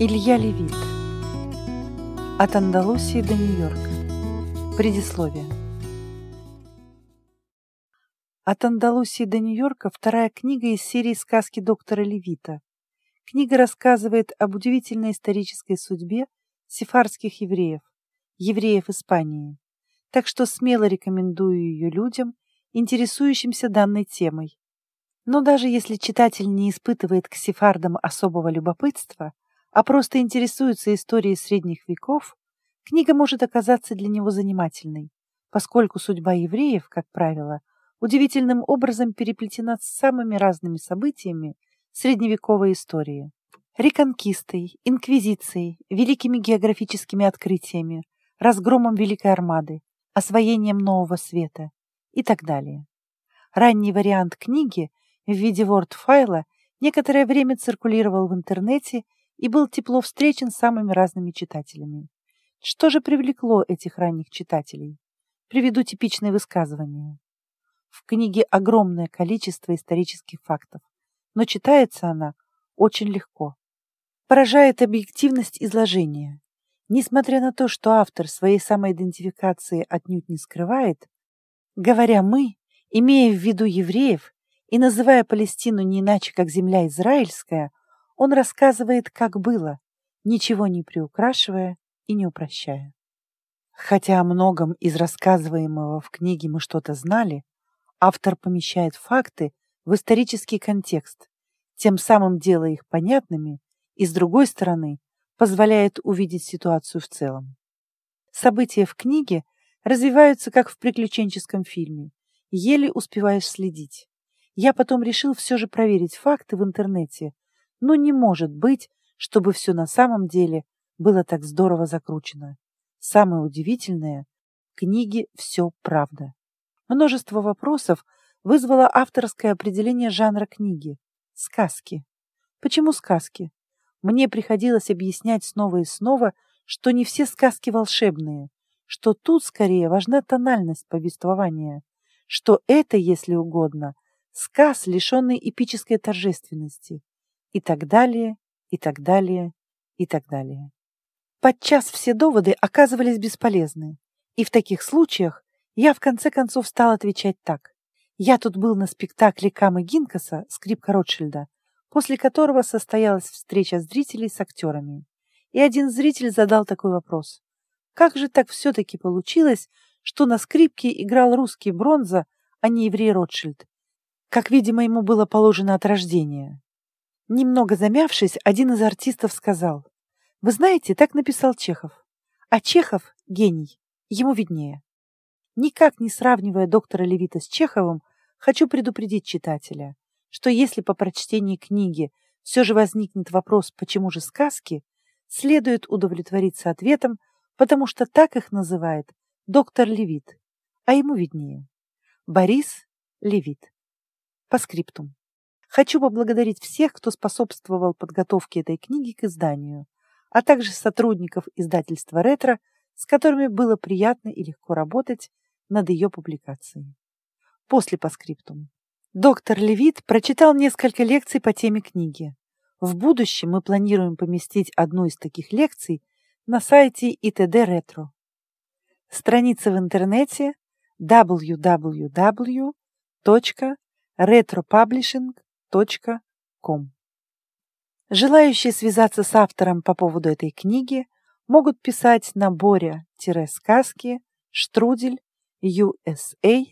Илья Левит. От Андалусии до Нью-Йорка. Предисловие. От Андалусии до Нью-Йорка вторая книга из серии сказки доктора Левита. Книга рассказывает об удивительной исторической судьбе сефарских евреев, евреев Испании. Так что смело рекомендую ее людям, интересующимся данной темой. Но даже если читатель не испытывает к сефардам особого любопытства, а просто интересуется историей средних веков, книга может оказаться для него занимательной, поскольку судьба евреев, как правило, удивительным образом переплетена с самыми разными событиями средневековой истории. Реконкистой, инквизицией, великими географическими открытиями, разгромом Великой Армады, освоением Нового Света и так далее. Ранний вариант книги в виде Word-файла некоторое время циркулировал в интернете и был тепло встречен самыми разными читателями. Что же привлекло этих ранних читателей? Приведу типичное высказывание. В книге огромное количество исторических фактов, но читается она очень легко. Поражает объективность изложения. Несмотря на то, что автор своей самоидентификации отнюдь не скрывает, говоря «мы», имея в виду евреев и называя Палестину не иначе, как земля израильская, он рассказывает, как было, ничего не приукрашивая и не упрощая. Хотя о многом из рассказываемого в книге мы что-то знали, автор помещает факты в исторический контекст, тем самым делая их понятными и, с другой стороны, позволяет увидеть ситуацию в целом. События в книге развиваются как в приключенческом фильме, еле успеваешь следить. Я потом решил все же проверить факты в интернете, но не может быть, чтобы все на самом деле было так здорово закручено. Самое удивительное – в книге все правда. Множество вопросов вызвало авторское определение жанра книги – сказки. Почему сказки? Мне приходилось объяснять снова и снова, что не все сказки волшебные, что тут скорее важна тональность повествования, что это, если угодно, сказ, лишенный эпической торжественности, и так далее, и так далее, и так далее. Подчас все доводы оказывались бесполезны, и в таких случаях я в конце концов стал отвечать так. Я тут был на спектакле Камы Гинкаса «Скрипка Ротшильда», после которого состоялась встреча зрителей с актерами. И один зритель задал такой вопрос. Как же так все-таки получилось, что на скрипке играл русский Бронза, а не еврей Ротшильд? Как, видимо, ему было положено от рождения. Немного замявшись, один из артистов сказал, «Вы знаете, так написал Чехов. А Чехов — гений, ему виднее». Никак не сравнивая доктора Левита с Чеховым, хочу предупредить читателя, что если по прочтении книги все же возникнет вопрос «почему же сказки?», следует удовлетвориться ответом, потому что так их называет доктор Левит, а ему виднее. Борис Левит. По скриптум. Хочу поблагодарить всех, кто способствовал подготовке этой книги к изданию, а также сотрудников издательства «Ретро», с которыми было приятно и легко работать над ее публикацией. После поскриптум. Доктор Левит прочитал несколько лекций по теме книги. В будущем мы планируем поместить одну из таких лекций на сайте ИТД Ретро. Страница в интернете www.retropublishing.com ком. Желающие связаться с автором по поводу этой книги могут писать на боря-сказки штрудель usa.net.